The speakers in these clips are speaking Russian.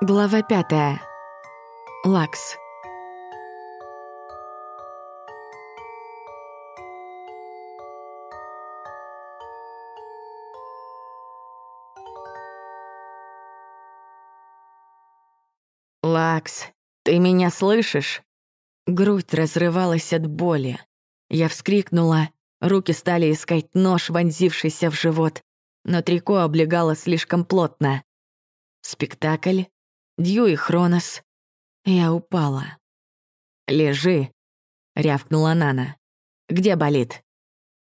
Глава пятая. Лакс. «Лакс, ты меня слышишь?» Грудь разрывалась от боли. Я вскрикнула, руки стали искать нож, вонзившийся в живот, но трико облегало слишком плотно. Спектакль, Дью и Хронос. Я упала. «Лежи», — рявкнула Нана. «Где болит?»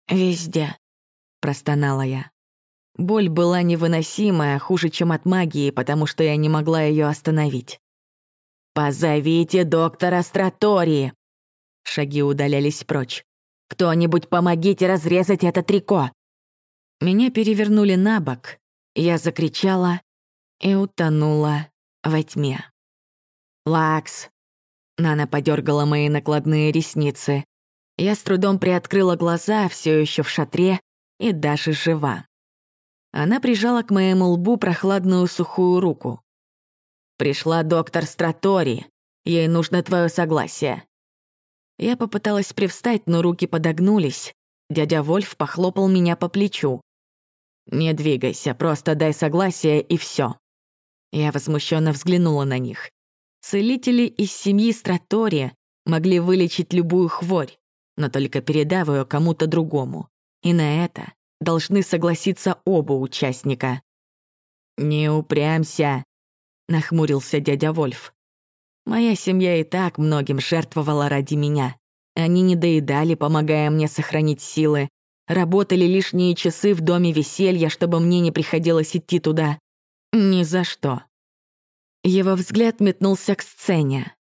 «Везде», — простонала я. Боль была невыносимая, хуже, чем от магии, потому что я не могла ее остановить. «Позовите доктора Стратори!» Шаги удалялись прочь. «Кто-нибудь помогите разрезать это трико!» Меня перевернули на бок. Я закричала и утонула во тьме. «Лакс!» Нана подергала мои накладные ресницы. Я с трудом приоткрыла глаза, все еще в шатре и даже жива. Она прижала к моему лбу прохладную сухую руку. «Пришла доктор Стратори. Ей нужно твое согласие». Я попыталась привстать, но руки подогнулись. Дядя Вольф похлопал меня по плечу. «Не двигайся, просто дай согласие и все. Я возмущенно взглянула на них. Целители из семьи Стратори могли вылечить любую хворь, но только передав ее кому-то другому. И на это должны согласиться оба участника. «Не упрямся», нахмурился дядя Вольф. Моя семья и так многим жертвовала ради меня. Они не доедали, помогая мне сохранить силы, работали лишние часы в доме веселья, чтобы мне не приходилось идти туда. Ни за что. Его взгляд метнулся к сцене.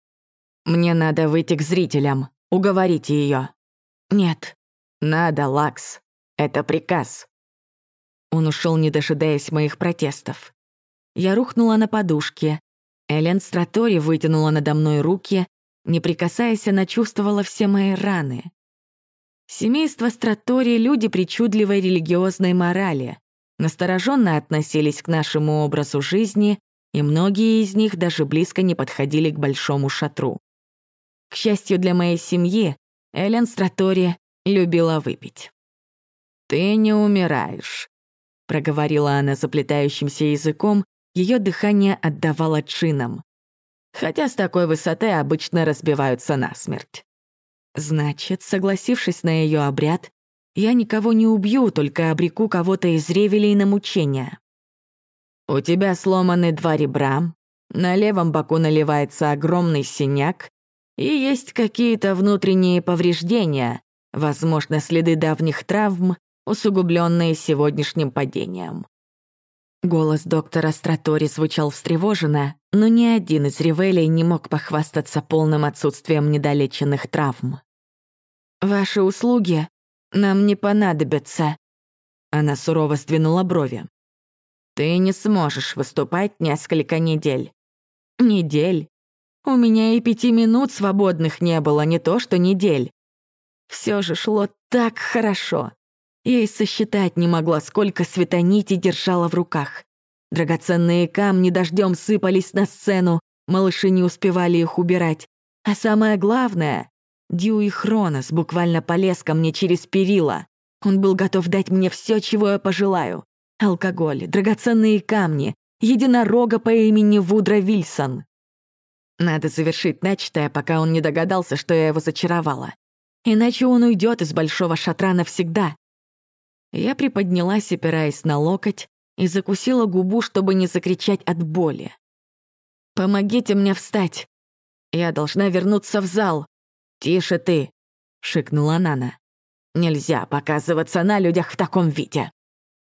«Мне надо выйти к зрителям. Уговорите ее. «Нет». «Надо, Лакс. Это приказ». Он ушел, не дожидаясь моих протестов. Я рухнула на подушке. Элен Стратори вытянула надо мной руки. Не прикасаясь, она чувствовала все мои раны. Семейство Стратори — люди причудливой религиозной морали. Настороженно относились к нашему образу жизни, и многие из них даже близко не подходили к большому шатру. К счастью для моей семьи, Элен Стратори любила выпить. «Ты не умираешь», — проговорила она заплетающимся языком, ее дыхание отдавало джинам. Хотя с такой высоты обычно разбиваются насмерть. Значит, согласившись на ее обряд, я никого не убью, только обреку кого-то из ревелей на мучения. У тебя сломаны два ребра, на левом боку наливается огромный синяк, и есть какие-то внутренние повреждения, возможно, следы давних травм, усугубленные сегодняшним падением. Голос доктора Стратори звучал встревоженно, но ни один из ревелей не мог похвастаться полным отсутствием недолеченных травм. «Ваши услуги нам не понадобятся», — она сурово сдвинула брови. «Ты не сможешь выступать несколько недель». «Недель? У меня и пяти минут свободных не было, не то что недель. Все же шло так хорошо. Я и сосчитать не могла, сколько светонити держала в руках. Драгоценные камни дождем сыпались на сцену, малыши не успевали их убирать. А самое главное, Дью и Хронос буквально полез ко мне через перила. Он был готов дать мне все, чего я пожелаю. Алкоголь, драгоценные камни, единорога по имени Вудра Вильсон. Надо завершить начатое, пока он не догадался, что я его зачаровала. Иначе он уйдет из большого шатра навсегда, я приподнялась, опираясь на локоть, и закусила губу, чтобы не закричать от боли. «Помогите мне встать! Я должна вернуться в зал!» «Тише ты!» — шикнула Нана. «Нельзя показываться на людях в таком виде!»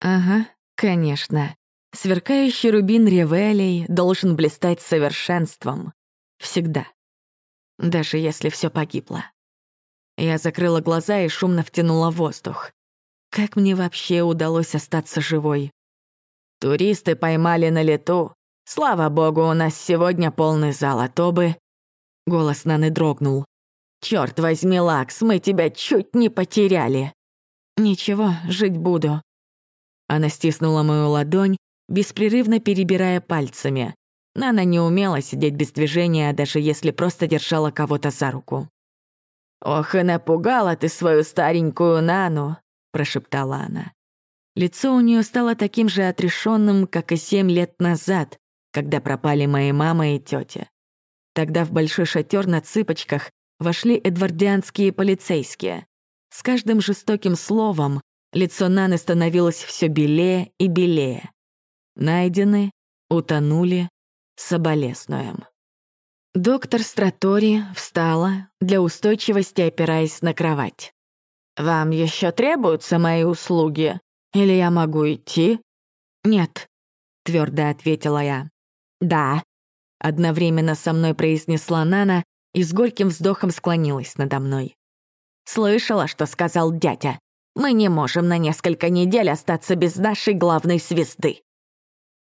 «Ага, конечно. Сверкающий рубин Ревелей должен блистать совершенством. Всегда. Даже если все погибло». Я закрыла глаза и шумно втянула воздух. Как мне вообще удалось остаться живой? Туристы поймали на лету. Слава богу, у нас сегодня полный зал, а то бы... Голос Наны дрогнул. Черт возьми, Лакс, мы тебя чуть не потеряли. Ничего, жить буду. Она стиснула мою ладонь, беспрерывно перебирая пальцами. Нана не умела сидеть без движения, даже если просто держала кого-то за руку. «Ох, и напугала ты свою старенькую Нану», — прошептала она. Лицо у нее стало таким же отрешенным, как и семь лет назад, когда пропали мои мама и тетя. Тогда в большой шатер на цыпочках вошли эдвардианские полицейские. С каждым жестоким словом лицо Наны становилось все белее и белее. Найдены, утонули, соболезнуем. Доктор Стратори встала, для устойчивости опираясь на кровать. «Вам еще требуются мои услуги? Или я могу идти?» «Нет», — твердо ответила я. «Да», — одновременно со мной произнесла Нана и с горьким вздохом склонилась надо мной. «Слышала, что сказал дядя. Мы не можем на несколько недель остаться без нашей главной звезды».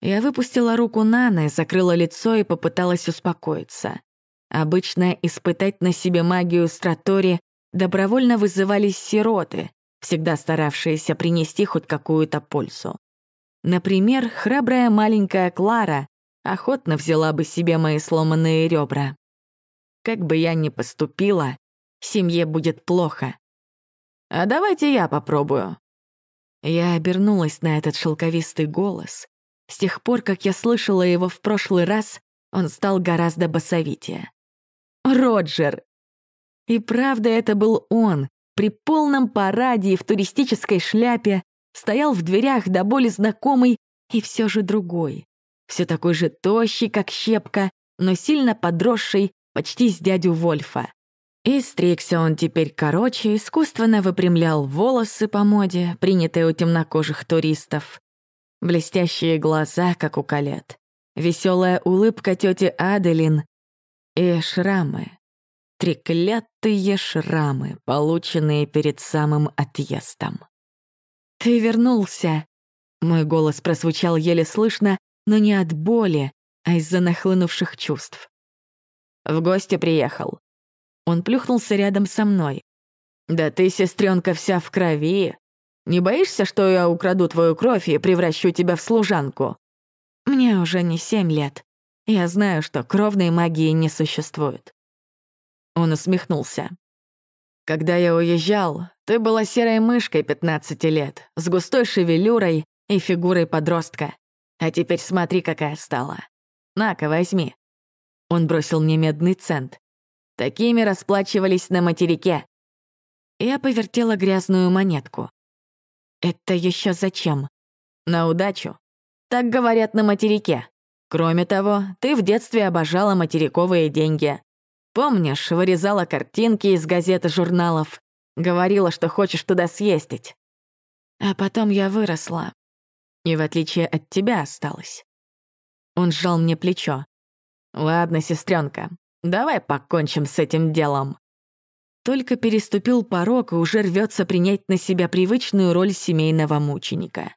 Я выпустила руку Наны, закрыла лицо и попыталась успокоиться. Обычно испытать на себе магию Стратори добровольно вызывались сироты, всегда старавшиеся принести хоть какую-то пользу. Например, храбрая маленькая Клара охотно взяла бы себе мои сломанные ребра. Как бы я ни поступила, семье будет плохо. А давайте я попробую. Я обернулась на этот шелковистый голос. С тех пор, как я слышала его в прошлый раз, он стал гораздо басовитее. «Роджер!» И правда, это был он, при полном параде и в туристической шляпе, стоял в дверях до боли знакомый и все же другой. Все такой же тощий, как щепка, но сильно подросший, почти с дядю Вольфа. И стригся он теперь короче, искусственно выпрямлял волосы по моде, принятые у темнокожих туристов. Блестящие глаза, как у колет. Веселая улыбка тети Аделин и шрамы. Треклятые шрамы, полученные перед самым отъездом. «Ты вернулся!» Мой голос прозвучал еле слышно, но не от боли, а из-за нахлынувших чувств. В гости приехал. Он плюхнулся рядом со мной. «Да ты, сестренка, вся в крови. Не боишься, что я украду твою кровь и превращу тебя в служанку?» «Мне уже не семь лет. Я знаю, что кровной магии не существует». Он усмехнулся. «Когда я уезжал, ты была серой мышкой 15 лет, с густой шевелюрой и фигурой подростка. А теперь смотри, какая стала. На-ка, возьми. Он бросил мне медный цент. Такими расплачивались на материке. Я повертела грязную монетку. Это еще зачем? На удачу. Так говорят на материке. Кроме того, ты в детстве обожала материковые деньги. Помнишь, вырезала картинки из газет и журналов. Говорила, что хочешь туда съездить. А потом я выросла. И в отличие от тебя осталась. Он сжал мне плечо. «Ладно, сестренка, давай покончим с этим делом». Только переступил порог и уже рвется принять на себя привычную роль семейного мученика.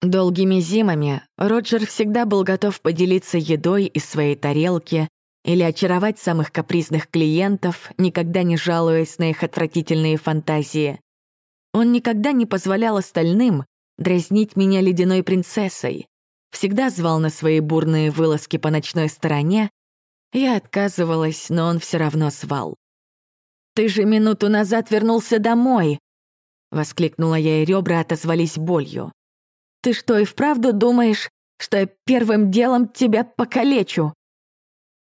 Долгими зимами Роджер всегда был готов поделиться едой из своей тарелки или очаровать самых капризных клиентов, никогда не жалуясь на их отвратительные фантазии. Он никогда не позволял остальным дразнить меня ледяной принцессой, всегда звал на свои бурные вылазки по ночной стороне. Я отказывалась, но он все равно звал. «Ты же минуту назад вернулся домой!» Воскликнула я, и ребра отозвались болью. «Ты что, и вправду думаешь, что я первым делом тебя покалечу?»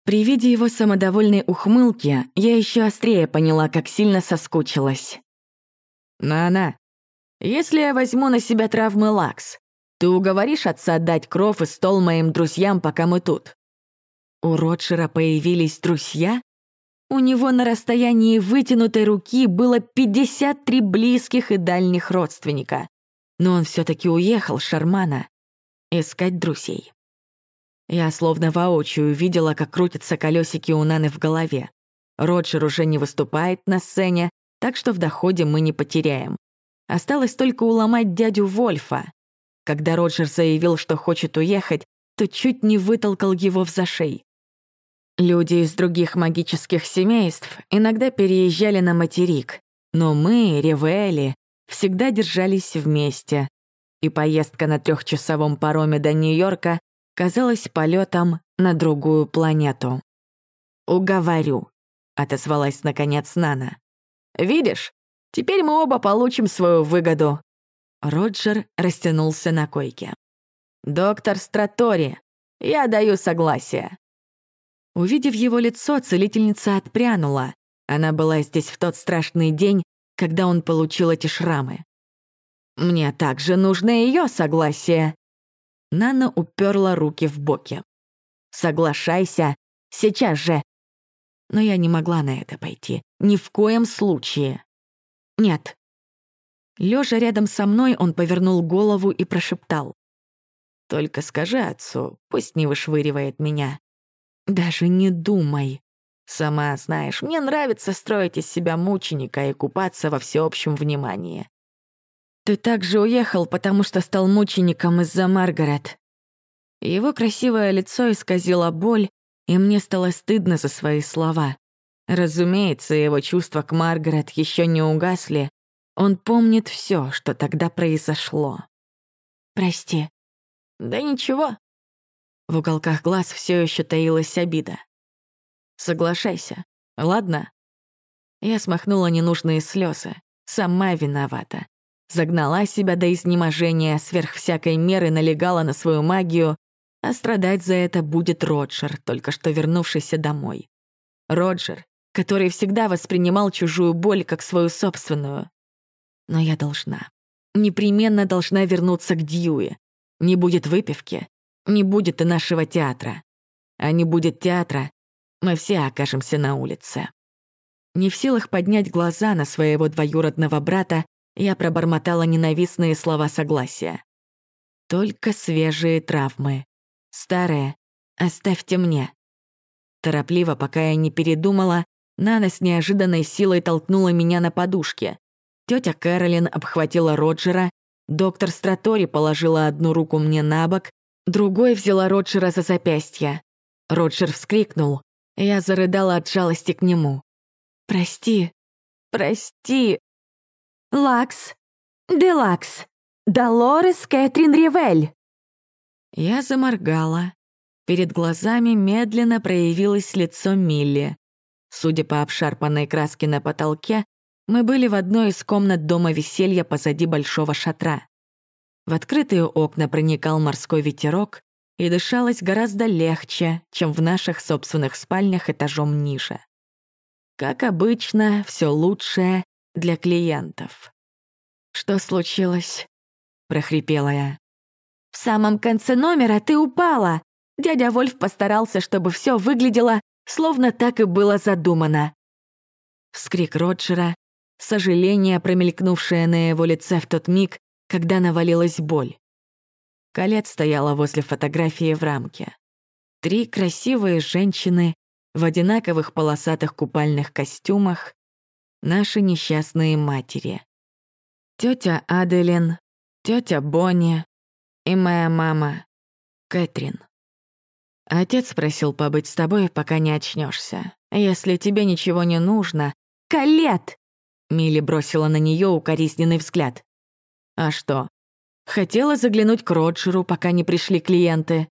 При виде его самодовольной ухмылки я еще острее поняла, как сильно соскучилась. «На-на, если я возьму на себя травмы Лакс, ты уговоришь отца отдать кров и стол моим друзьям, пока мы тут?» У Ротшера появились друзья? У него на расстоянии вытянутой руки было 53 близких и дальних родственника. Но он все таки уехал с Шармана искать друзей. Я словно воочию видела, как крутятся колесики у Наны в голове. Роджер уже не выступает на сцене, так что в доходе мы не потеряем. Осталось только уломать дядю Вольфа. Когда Роджер заявил, что хочет уехать, то чуть не вытолкал его в зашей. Люди из других магических семейств иногда переезжали на материк, но мы, Ревели, всегда держались вместе. И поездка на трехчасовом пароме до Нью-Йорка казалось полетом на другую планету. «Уговорю», — отозвалась наконец Нана. «Видишь, теперь мы оба получим свою выгоду». Роджер растянулся на койке. «Доктор Стратори, я даю согласие». Увидев его лицо, целительница отпрянула. Она была здесь в тот страшный день, когда он получил эти шрамы. «Мне также нужно ее согласие». Нана уперла руки в боки. «Соглашайся, сейчас же». Но я не могла на это пойти. Ни в коем случае. «Нет». Лежа рядом со мной, он повернул голову и прошептал. «Только скажи отцу, пусть не вышвыривает меня. Даже не думай. Сама знаешь, мне нравится строить из себя мученика и купаться во всеобщем внимании. Ты также уехал, потому что стал мучеником из-за Маргарет. Его красивое лицо исказило боль, и мне стало стыдно за свои слова. Разумеется, его чувства к Маргарет еще не угасли. Он помнит все, что тогда произошло. «Прости». «Да ничего». В уголках глаз все еще таилась обида. «Соглашайся, ладно?» Я смахнула ненужные слезы. Сама виновата загнала себя до изнеможения, сверх всякой меры налегала на свою магию, а страдать за это будет Роджер, только что вернувшийся домой. Роджер, который всегда воспринимал чужую боль как свою собственную. Но я должна, непременно должна вернуться к Дьюи. Не будет выпивки, не будет и нашего театра. А не будет театра, мы все окажемся на улице. Не в силах поднять глаза на своего двоюродного брата, я пробормотала ненавистные слова согласия. Только свежие травмы. Старые оставьте мне. Торопливо, пока я не передумала, Нана с неожиданной силой толкнула меня на подушке. Тетя Кэролин обхватила Роджера, доктор Стратори положила одну руку мне на бок, другой взяла Роджера за запястье. Роджер вскрикнул. Я зарыдала от жалости к нему. «Прости, прости, Лакс, Делакс, Долорес Кэтрин Ривель. Я заморгала. Перед глазами медленно проявилось лицо Милли. Судя по обшарпанной краске на потолке, мы были в одной из комнат дома веселья позади большого шатра. В открытые окна проникал морской ветерок, и дышалось гораздо легче, чем в наших собственных спальнях этажом ниже. Как обычно, все лучшее для клиентов. «Что случилось?» — прохрипела я. «В самом конце номера ты упала!» Дядя Вольф постарался, чтобы все выглядело, словно так и было задумано. Вскрик Роджера, сожаление, промелькнувшее на его лице в тот миг, когда навалилась боль. Колец стояла возле фотографии в рамке. Три красивые женщины в одинаковых полосатых купальных костюмах, наши несчастные матери. Тетя Аделин, тетя Бонни и моя мама Кэтрин. Отец просил побыть с тобой, пока не очнешься. Если тебе ничего не нужно... Калет! Милли бросила на нее укоризненный взгляд. А что? Хотела заглянуть к Роджеру, пока не пришли клиенты.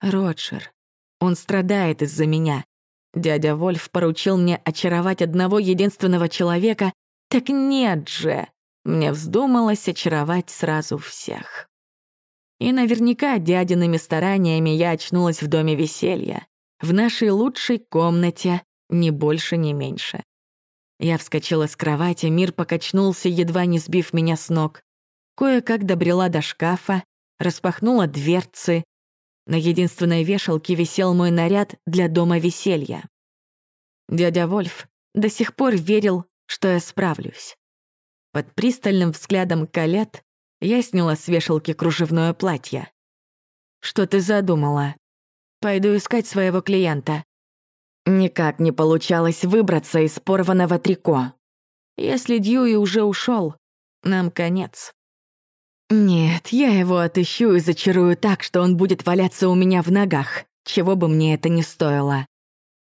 Роджер. Он страдает из-за меня. Дядя Вольф поручил мне очаровать одного единственного человека. Так нет же! Мне вздумалось очаровать сразу всех. И наверняка дядиными стараниями я очнулась в доме веселья, в нашей лучшей комнате, ни больше, ни меньше. Я вскочила с кровати, мир покачнулся, едва не сбив меня с ног. Кое-как добрела до шкафа, распахнула дверцы, на единственной вешалке висел мой наряд для дома веселья. Дядя Вольф до сих пор верил, что я справлюсь. Под пристальным взглядом Калет я сняла с вешалки кружевное платье. «Что ты задумала?» «Пойду искать своего клиента». Никак не получалось выбраться из порванного трико. Если Дьюи уже ушел, нам конец. Нет, я его отыщу и зачарую так, что он будет валяться у меня в ногах, чего бы мне это ни стоило.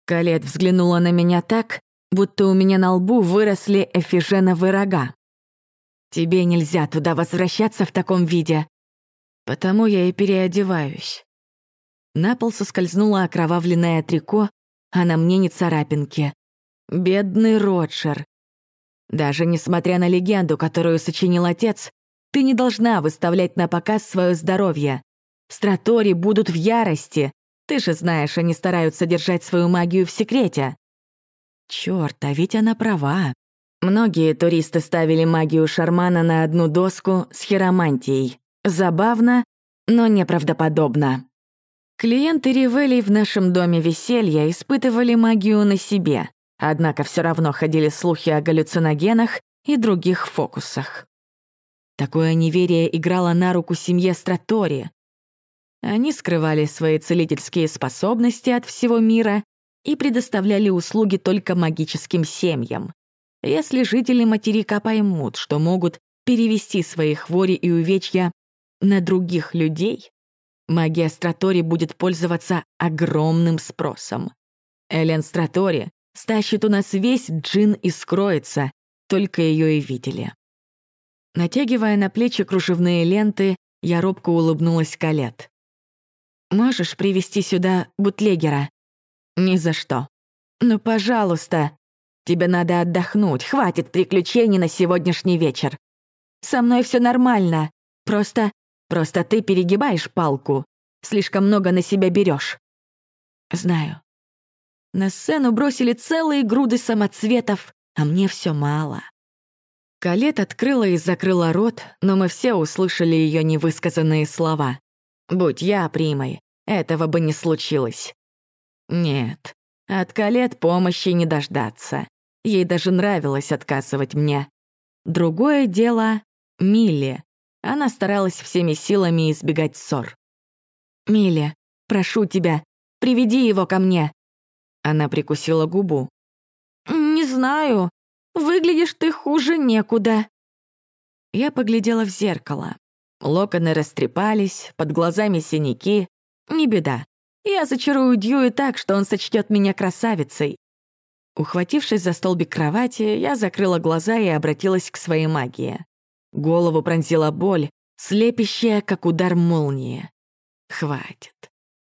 Калет взглянула на меня так, будто у меня на лбу выросли эфиженовые рога. «Тебе нельзя туда возвращаться в таком виде». «Потому я и переодеваюсь. На пол соскользнуло окровавленное трико, а на мне не царапинки. Бедный Роджер. Даже несмотря на легенду, которую сочинил отец, ты не должна выставлять на показ свое здоровье. Стратори будут в ярости. Ты же знаешь, они стараются держать свою магию в секрете. Чёрт, а ведь она права. Многие туристы ставили магию шармана на одну доску с хиромантией. Забавно, но неправдоподобно. Клиенты Ривелей в нашем доме веселья испытывали магию на себе, однако все равно ходили слухи о галлюциногенах и других фокусах. Такое неверие играло на руку семье Стратори. Они скрывали свои целительские способности от всего мира и предоставляли услуги только магическим семьям. Если жители материка поймут, что могут перевести свои хвори и увечья на других людей, магия Стратори будет пользоваться огромным спросом. Элен Стратори стащит у нас весь джин и скроется, только ее и видели. Натягивая на плечи кружевные ленты, я робко улыбнулась Калет. «Можешь привести сюда бутлегера?» «Ни за что». «Ну, пожалуйста. Тебе надо отдохнуть, хватит приключений на сегодняшний вечер. Со мной все нормально. Просто Просто ты перегибаешь палку. Слишком много на себя берешь. Знаю. На сцену бросили целые груды самоцветов, а мне все мало. Калет открыла и закрыла рот, но мы все услышали ее невысказанные слова. «Будь я примой, этого бы не случилось». Нет, от Калет помощи не дождаться. Ей даже нравилось отказывать мне. Другое дело — Милли. Она старалась всеми силами избегать ссор. «Миля, прошу тебя, приведи его ко мне». Она прикусила губу. «Не знаю. Выглядишь ты хуже некуда». Я поглядела в зеркало. Локоны растрепались, под глазами синяки. Не беда. Я зачарую Дьюи так, что он сочтет меня красавицей. Ухватившись за столбик кровати, я закрыла глаза и обратилась к своей магии. Голову пронзила боль, слепящая, как удар молнии. Хватит.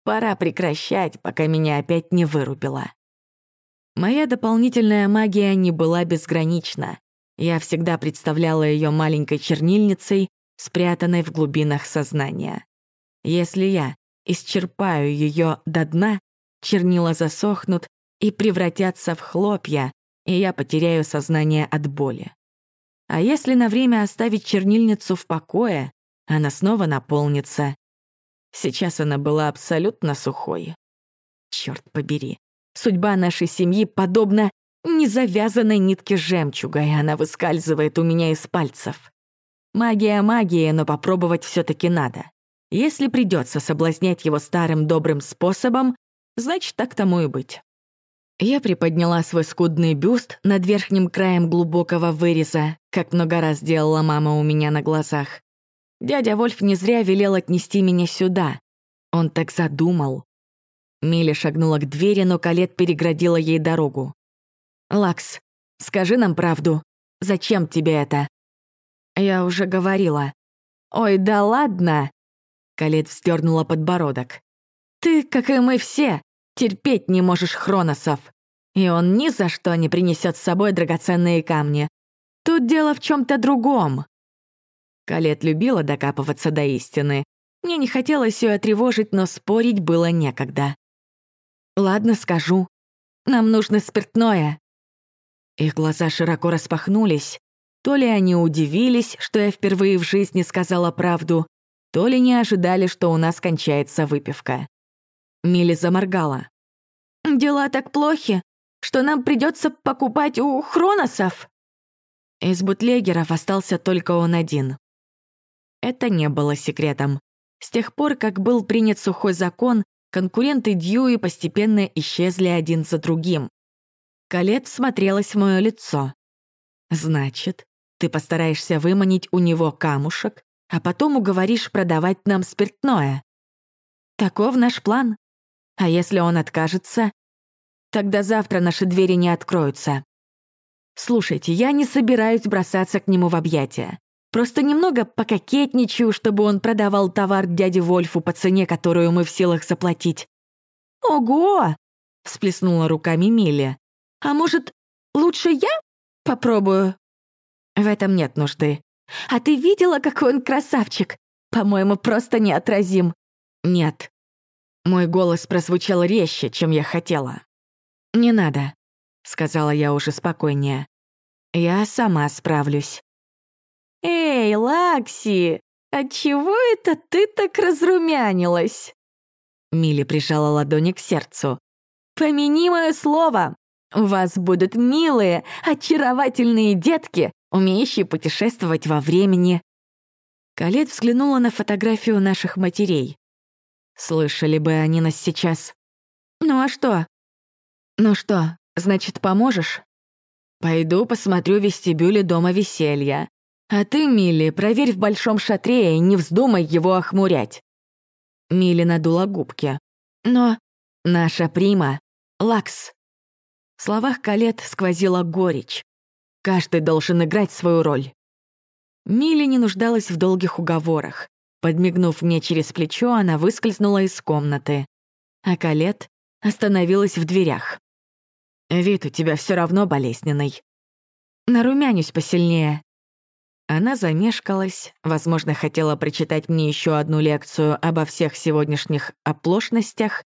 Пора прекращать, пока меня опять не вырубила. Моя дополнительная магия не была безгранична. Я всегда представляла ее маленькой чернильницей, спрятанной в глубинах сознания. Если я исчерпаю ее до дна, чернила засохнут и превратятся в хлопья, и я потеряю сознание от боли. А если на время оставить чернильницу в покое, она снова наполнится. Сейчас она была абсолютно сухой. Черт побери, судьба нашей семьи подобна незавязанной нитке жемчуга, и она выскальзывает у меня из пальцев. Магия магия, но попробовать все таки надо. Если придется соблазнять его старым добрым способом, значит, так тому и быть. Я приподняла свой скудный бюст над верхним краем глубокого выреза, как много раз делала мама у меня на глазах. Дядя Вольф не зря велел отнести меня сюда. Он так задумал. Миля шагнула к двери, но Калет переградила ей дорогу. «Лакс, скажи нам правду. Зачем тебе это?» «Я уже говорила». «Ой, да ладно!» Калет вздернула подбородок. «Ты, как и мы все, терпеть не можешь Хроносов. И он ни за что не принесет с собой драгоценные камни. Тут дело в чем то другом. Калет любила докапываться до истины. Мне не хотелось ее тревожить, но спорить было некогда. «Ладно, скажу. Нам нужно спиртное». Их глаза широко распахнулись. То ли они удивились, что я впервые в жизни сказала правду, то ли не ожидали, что у нас кончается выпивка. Милли заморгала. «Дела так плохи, что нам придется покупать у Хроносов?» Из бутлегеров остался только он один. Это не было секретом. С тех пор, как был принят сухой закон, конкуренты Дьюи постепенно исчезли один за другим. Калет смотрелась в мое лицо. «Значит, ты постараешься выманить у него камушек, а потом уговоришь продавать нам спиртное. Таков наш план. А если он откажется, тогда завтра наши двери не откроются. Слушайте, я не собираюсь бросаться к нему в объятия. Просто немного пококетничаю, чтобы он продавал товар дяде Вольфу по цене, которую мы в силах заплатить». «Ого!» — всплеснула руками Милли. «А может, лучше я попробую?» «В этом нет нужды. А ты видела, какой он красавчик? По-моему, просто неотразим». «Нет». Мой голос прозвучал резче, чем я хотела. «Не надо», — сказала я уже спокойнее. «Я сама справлюсь». «Эй, Лакси, отчего это ты так разрумянилась?» Милли прижала ладони к сердцу. «Помяни мое слово! У вас будут милые, очаровательные детки, умеющие путешествовать во времени». Калет взглянула на фотографию наших матерей. Слышали бы они нас сейчас. «Ну а что?» «Ну что, значит, поможешь?» «Пойду посмотрю вестибюле дома веселья. А ты, Милли, проверь в большом шатре и не вздумай его охмурять». Милли надула губки. «Но наша прима — Лакс». В словах Калет сквозила горечь. Каждый должен играть свою роль. Милли не нуждалась в долгих уговорах. Подмигнув мне через плечо, она выскользнула из комнаты. А Калет остановилась в дверях. «Вид у тебя все равно болезненный. Нарумянюсь посильнее». Она замешкалась, возможно, хотела прочитать мне еще одну лекцию обо всех сегодняшних оплошностях.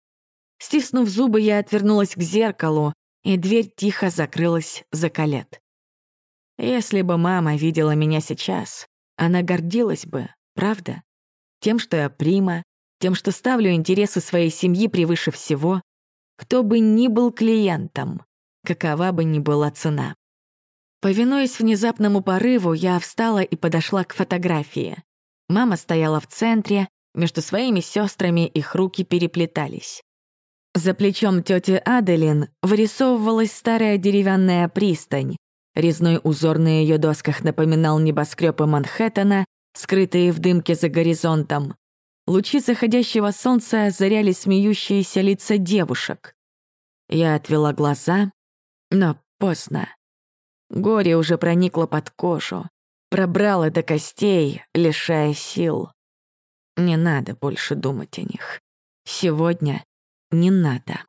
Стиснув зубы, я отвернулась к зеркалу, и дверь тихо закрылась за Калет. Если бы мама видела меня сейчас, она гордилась бы, правда? Тем, что я прима, тем, что ставлю интересы своей семьи превыше всего, кто бы ни был клиентом, какова бы ни была цена. Повинуясь внезапному порыву, я встала и подошла к фотографии. Мама стояла в центре, между своими сестрами их руки переплетались. За плечом тети Аделин вырисовывалась старая деревянная пристань, Резной узор на ее досках напоминал небоскребы Манхэттена, скрытые в дымке за горизонтом. Лучи заходящего солнца озаряли смеющиеся лица девушек. Я отвела глаза, но поздно. Горе уже проникло под кожу, пробрало до костей, лишая сил. Не надо больше думать о них. Сегодня не надо.